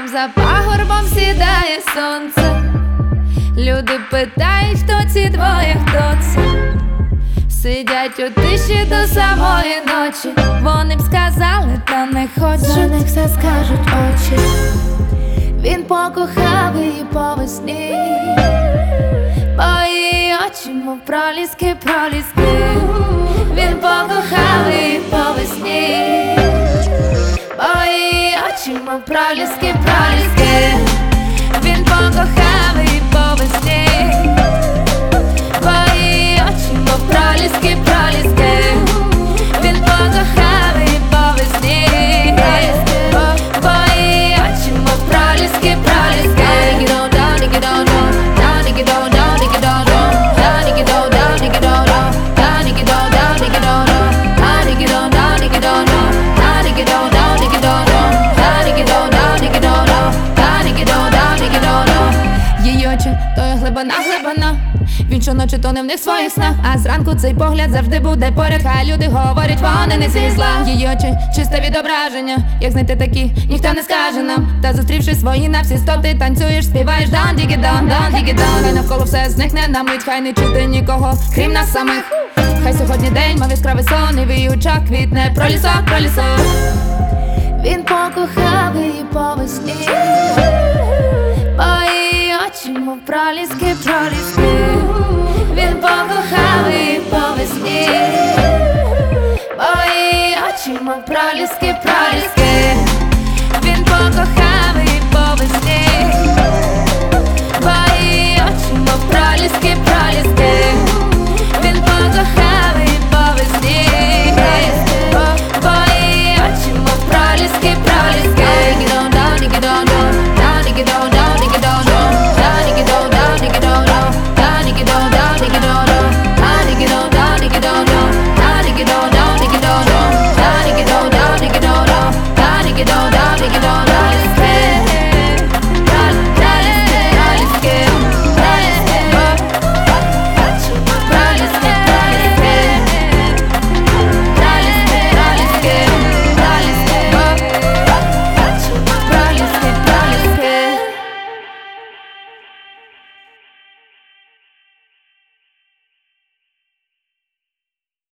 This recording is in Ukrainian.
Там за пагорбом сідає сонце. Люди питають, хто ці двоє, хто це. Сидять у тиші до самої ночі. Вони б сказали, та не За хочуть. них все скажуть очі. Він покохав її по весні. Бо її очі, мов проліски, проліски. Він покохав її по весні. Бо її очі, мов проліски, проліски. Очі, то є глибина, глибина. Він щоночі тоне в них своїх снах, а зранку цей погляд завжди буде поряд. Хай люди говорять, вони не зі зла. Її очі, чисте відображення. Як знайти такі, ніхто не скаже нам. Та зустрівши свої на всі сто, ти танцюєш, співаєш дан, дігі дан, дан, дігі дан. Хай навколо все зникне на мить, хай не чути нікого, крім нас самих. Хай сьогодні день, мав яскравий сон, і в її очах квітне про лісок, про лісок. Він покохав її по весні. Мої мов проліски, проліски. Він покохав і по весні. Мої очі, мов проліски, проліски.